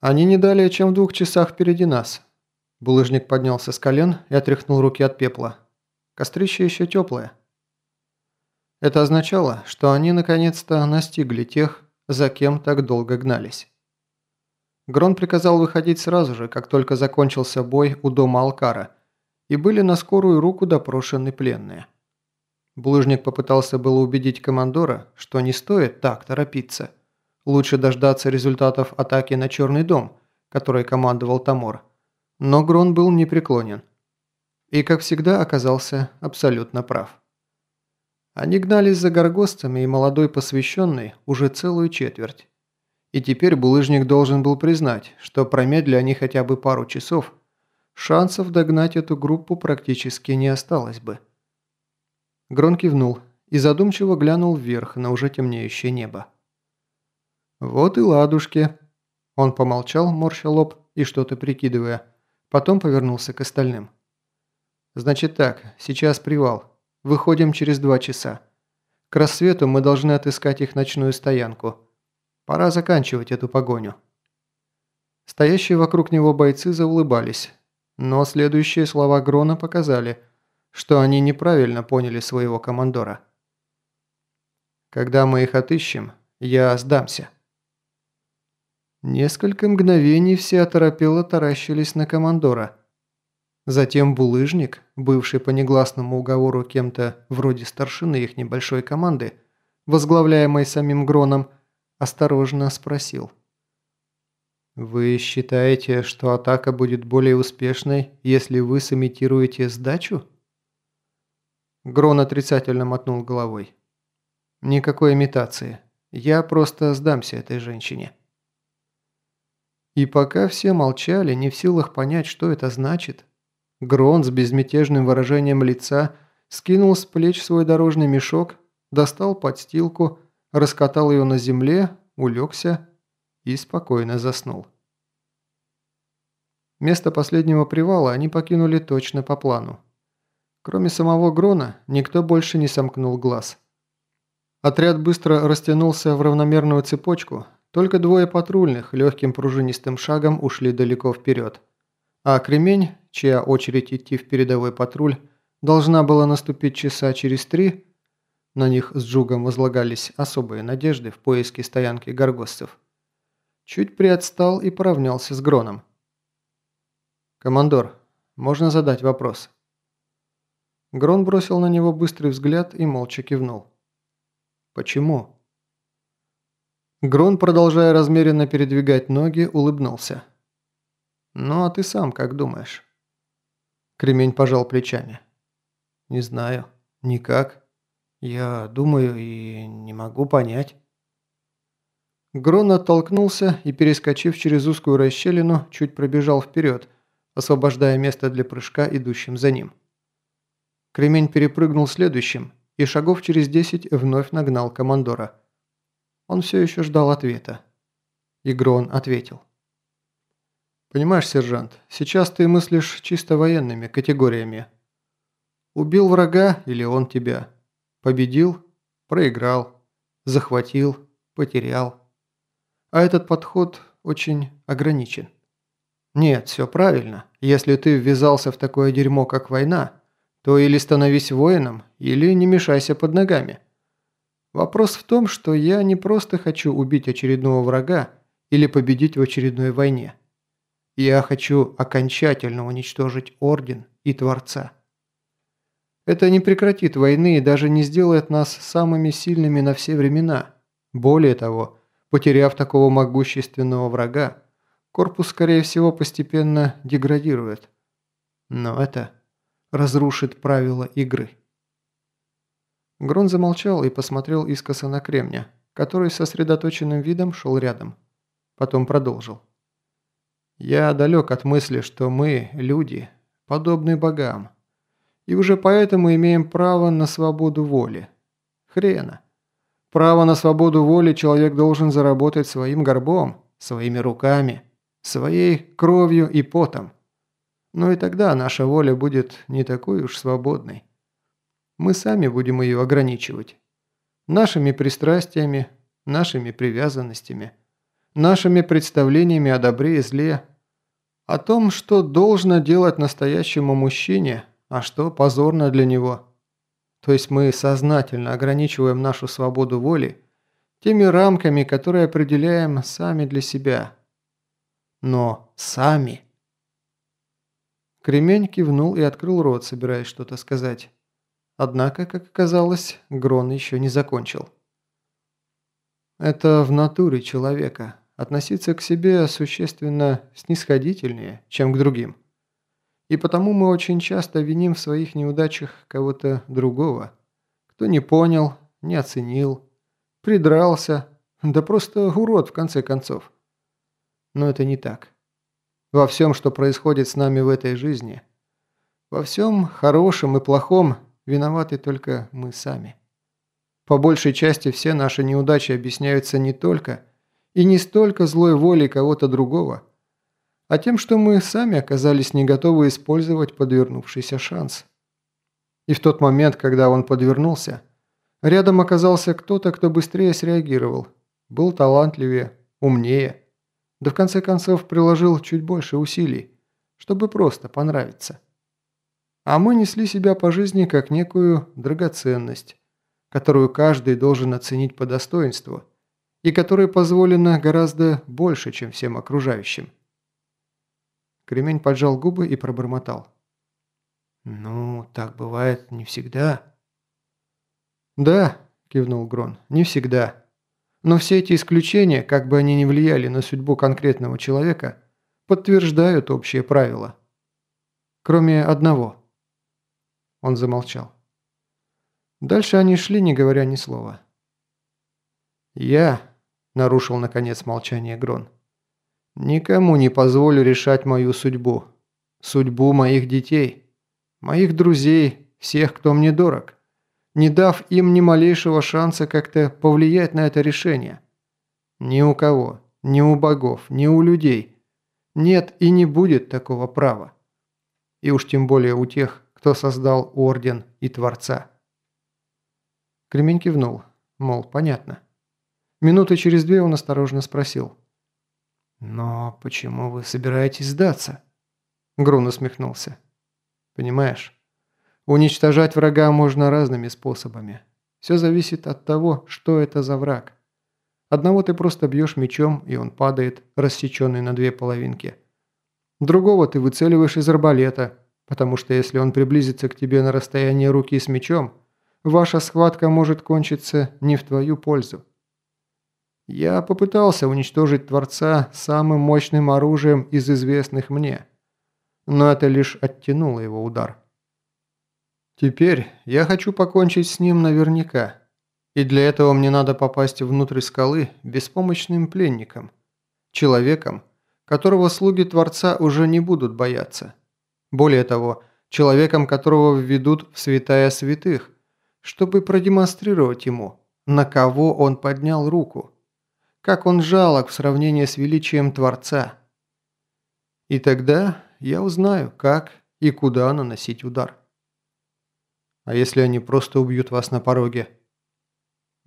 Они не далее, чем в двух часах впереди нас. Булыжник поднялся с колен и отряхнул руки от пепла. Кострище еще теплое. Это означало, что они наконец-то настигли тех, за кем так долго гнались. Грон приказал выходить сразу же, как только закончился бой у дома Алкара, и были на скорую руку допрошены пленные. Булыжник попытался было убедить командора, что не стоит так торопиться. Лучше дождаться результатов атаки на Черный дом, которой командовал Тамор. Но Грон был непреклонен. И, как всегда, оказался абсолютно прав. Они гнались за горгостами и молодой посвященной уже целую четверть. И теперь булыжник должен был признать, что промедли они хотя бы пару часов, шансов догнать эту группу практически не осталось бы. Грон кивнул и задумчиво глянул вверх на уже темнеющее небо. «Вот и ладушки». Он помолчал, морща лоб и что-то прикидывая, потом повернулся к остальным. «Значит так, сейчас привал. Выходим через два часа. К рассвету мы должны отыскать их ночную стоянку. Пора заканчивать эту погоню». Стоящие вокруг него бойцы заулыбались, но следующие слова Грона показали, что они неправильно поняли своего командора. «Когда мы их отыщем, я сдамся». Несколько мгновений все оторопело таращились на командора. Затем булыжник, бывший по негласному уговору кем-то вроде старшины их небольшой команды, возглавляемой самим Гроном, осторожно спросил. «Вы считаете, что атака будет более успешной, если вы сымитируете сдачу?» Грон отрицательно мотнул головой. «Никакой имитации. Я просто сдамся этой женщине». И пока все молчали, не в силах понять, что это значит, Грон с безмятежным выражением лица скинул с плеч свой дорожный мешок, достал подстилку, раскатал ее на земле, улегся и спокойно заснул. Место последнего привала они покинули точно по плану. Кроме самого Грона, никто больше не сомкнул глаз. Отряд быстро растянулся в равномерную цепочку, только двое патрульных легким пружинистым шагом ушли далеко вперед. А Кремень, чья очередь идти в передовой патруль, должна была наступить часа через три, на них с Джугом возлагались особые надежды в поиске стоянки горгостцев, чуть приотстал и поравнялся с Гроном. «Командор, можно задать вопрос?» Грон бросил на него быстрый взгляд и молча кивнул. «Почему?» Грон, продолжая размеренно передвигать ноги, улыбнулся. «Ну а ты сам как думаешь?» Кремень пожал плечами. «Не знаю. Никак. Я думаю и не могу понять». Грон оттолкнулся и, перескочив через узкую расщелину, чуть пробежал вперед, освобождая место для прыжка идущим за ним. Кремень перепрыгнул следующим и шагов через десять вновь нагнал командора. Он все еще ждал ответа. Игрон ответил. «Понимаешь, сержант, сейчас ты мыслишь чисто военными категориями. Убил врага или он тебя? Победил? Проиграл? Захватил? Потерял? А этот подход очень ограничен. Нет, все правильно. Если ты ввязался в такое дерьмо, как война, то или становись воином, или не мешайся под ногами. Вопрос в том, что я не просто хочу убить очередного врага или победить в очередной войне. Я хочу окончательно уничтожить Орден и Творца. Это не прекратит войны и даже не сделает нас самыми сильными на все времена. Более того, потеряв такого могущественного врага, корпус, скорее всего, постепенно деградирует. Но это разрушит правила игры. Грон замолчал и посмотрел искоса на Кремня, который сосредоточенным видом шел рядом. Потом продолжил. «Я далек от мысли, что мы, люди, подобны богам, и уже поэтому имеем право на свободу воли. Хрена. Право на свободу воли человек должен заработать своим горбом, своими руками, своей кровью и потом. Но и тогда наша воля будет не такой уж свободной. Мы сами будем ее ограничивать. Нашими пристрастиями, нашими привязанностями, нашими представлениями о добре и зле, о том, что должно делать настоящему мужчине, а что позорно для него. То есть мы сознательно ограничиваем нашу свободу воли теми рамками, которые определяем сами для себя. Но сами. Кремень кивнул и открыл рот, собираясь что-то сказать. Однако, как оказалось, Грон еще не закончил. Это в натуре человека – относиться к себе существенно снисходительнее, чем к другим. И потому мы очень часто виним в своих неудачах кого-то другого, кто не понял, не оценил, придрался, да просто урод в конце концов. Но это не так. Во всем, что происходит с нами в этой жизни, во всем хорошем и плохом виноваты только мы сами. По большей части все наши неудачи объясняются не только и не столько злой волей кого-то другого, а тем, что мы сами оказались не готовы использовать подвернувшийся шанс. И в тот момент, когда он подвернулся, рядом оказался кто-то, кто быстрее среагировал, был талантливее, умнее, да в конце концов приложил чуть больше усилий, чтобы просто понравиться. А мы несли себя по жизни как некую драгоценность, которую каждый должен оценить по достоинству и которой позволено гораздо больше, чем всем окружающим. Кремень поджал губы и пробормотал. «Ну, так бывает не всегда». «Да», – кивнул Грон, – «не всегда. Но все эти исключения, как бы они ни влияли на судьбу конкретного человека, подтверждают общее правило. Кроме одного». Он замолчал. Дальше они шли, не говоря ни слова. «Я», – нарушил наконец молчание Грон, – Никому не позволю решать мою судьбу. Судьбу моих детей, моих друзей, всех, кто мне дорог, не дав им ни малейшего шанса как-то повлиять на это решение. Ни у кого, ни у богов, ни у людей. Нет и не будет такого права. И уж тем более у тех, кто создал Орден и Творца. Кремень кивнул, мол, понятно. Минуты через две он осторожно спросил – «Но почему вы собираетесь сдаться?» Грун усмехнулся. «Понимаешь, уничтожать врага можно разными способами. Все зависит от того, что это за враг. Одного ты просто бьешь мечом, и он падает, рассеченный на две половинки. Другого ты выцеливаешь из арбалета, потому что если он приблизится к тебе на расстояние руки с мечом, ваша схватка может кончиться не в твою пользу. Я попытался уничтожить Творца самым мощным оружием из известных мне, но это лишь оттянуло его удар. Теперь я хочу покончить с ним наверняка, и для этого мне надо попасть внутрь скалы беспомощным пленником, человеком, которого слуги Творца уже не будут бояться. Более того, человеком, которого введут в святая святых, чтобы продемонстрировать ему, на кого он поднял руку – как он жалок в сравнении с величием Творца. И тогда я узнаю, как и куда наносить удар. А если они просто убьют вас на пороге?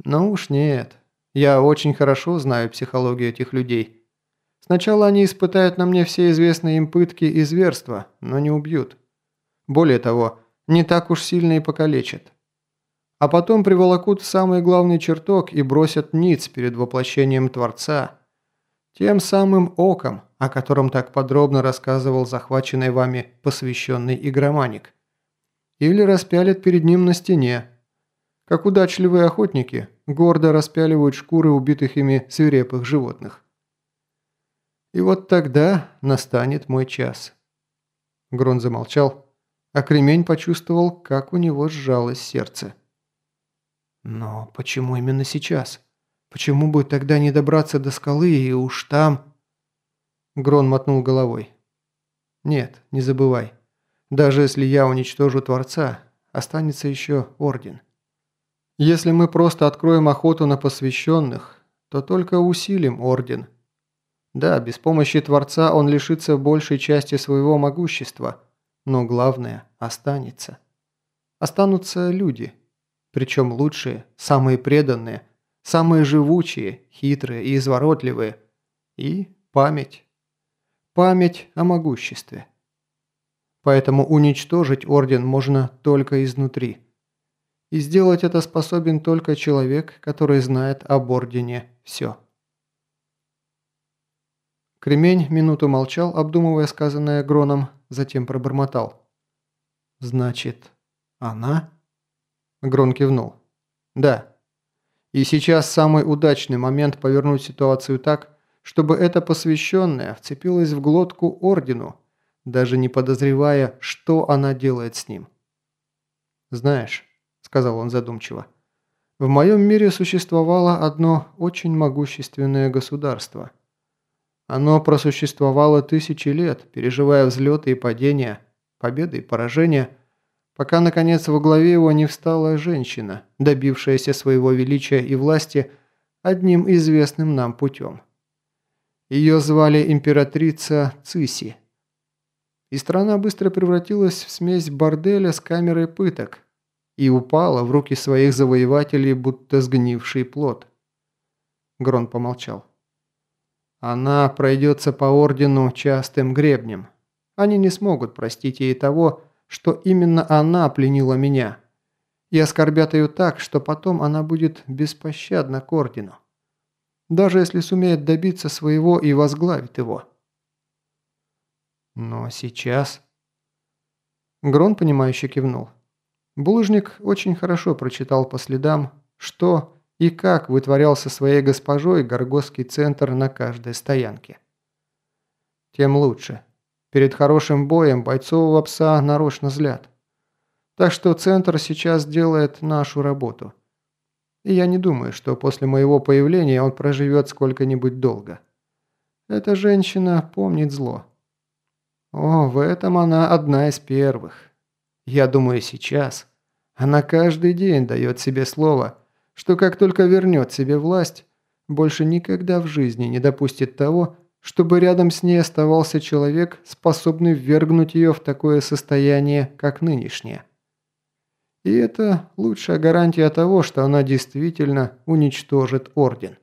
Ну уж нет. Я очень хорошо знаю психологию этих людей. Сначала они испытают на мне все известные им пытки и зверства, но не убьют. Более того, не так уж сильно и покалечат а потом приволокут в самый главный чертог и бросят ниц перед воплощением Творца. Тем самым оком, о котором так подробно рассказывал захваченный вами посвященный игроманик. Или распялят перед ним на стене. Как удачливые охотники, гордо распяливают шкуры убитых ими свирепых животных. И вот тогда настанет мой час. Грон замолчал, а Кремень почувствовал, как у него сжалось сердце. Но почему именно сейчас? Почему бы тогда не добраться до скалы и уж там...» Грон мотнул головой. «Нет, не забывай. Даже если я уничтожу Творца, останется еще Орден. Если мы просто откроем охоту на посвященных, то только усилим Орден. Да, без помощи Творца он лишится большей части своего могущества, но главное останется. Останутся люди» Причем лучшие, самые преданные, самые живучие, хитрые и изворотливые. И память. Память о могуществе. Поэтому уничтожить Орден можно только изнутри. И сделать это способен только человек, который знает об Ордене все. Кремень минуту молчал, обдумывая сказанное Гроном, затем пробормотал. «Значит, она?» Грон кивнул. «Да. И сейчас самый удачный момент повернуть ситуацию так, чтобы эта посвященная вцепилась в глотку Ордену, даже не подозревая, что она делает с ним. «Знаешь», – сказал он задумчиво, – «в моем мире существовало одно очень могущественное государство. Оно просуществовало тысячи лет, переживая взлеты и падения, победы и поражения, пока, наконец, во главе его не встала женщина, добившаяся своего величия и власти одним известным нам путем. Ее звали императрица Циси – и страна быстро превратилась в смесь борделя с камерой пыток и упала в руки своих завоевателей, будто сгнивший плод. Грон помолчал. Она пройдется по ордену частым гребнем. Они не смогут простить ей того, что именно она пленила меня, и оскорбят ее так, что потом она будет беспощадна к ордену, даже если сумеет добиться своего и возглавит его. Но сейчас... Грон, понимающе кивнул. Булыжник очень хорошо прочитал по следам, что и как вытворял со своей госпожой Горгосский центр на каждой стоянке. Тем лучше. Перед хорошим боем бойцового пса нарочно злят. Так что центр сейчас делает нашу работу. И я не думаю, что после моего появления он проживет сколько-нибудь долго. Эта женщина помнит зло. О, в этом она одна из первых. Я думаю, сейчас она каждый день дает себе слово, что как только вернет себе власть, больше никогда в жизни не допустит того, чтобы рядом с ней оставался человек, способный ввергнуть ее в такое состояние, как нынешнее. И это лучшая гарантия того, что она действительно уничтожит Орден.